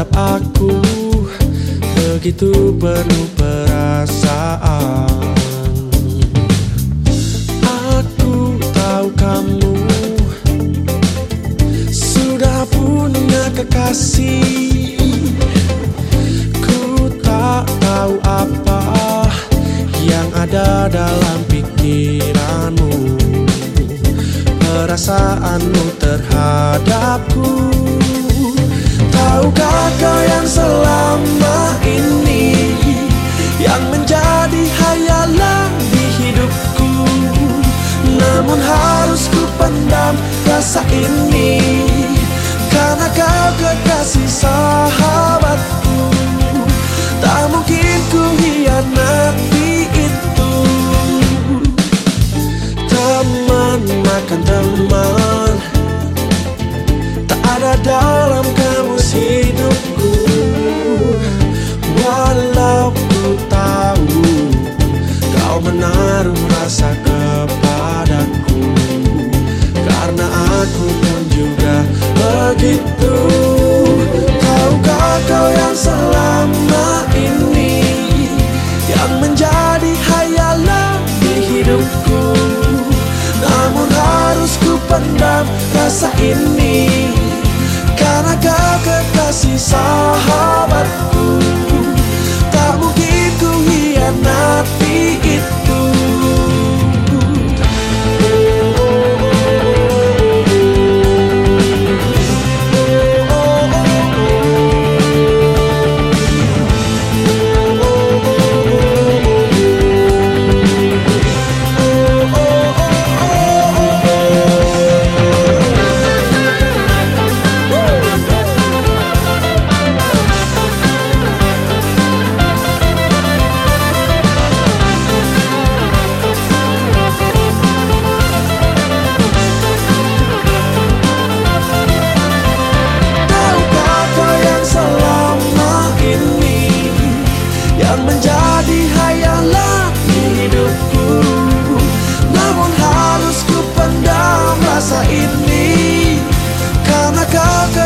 Tetap aku Begitu penuh perasaan. Aku tahu kamu Sudah punya kekasih. Ku tak tahu apa Yang ada dalam pikiranmu. Perasaanmu terhadapku. Tahukah Namun harus ku pendam rasa ini Karena kau kekasih sahabatku. Tak mungkin ku hianati itu. Teman makan teman Tak ada dalam aku pun juga begitu. Tahukah kau yang selama ini Yang menjadi hayalan di hidupku? Namun harus ku pendam rasa ini Karena kau kekasih sahabatku Karena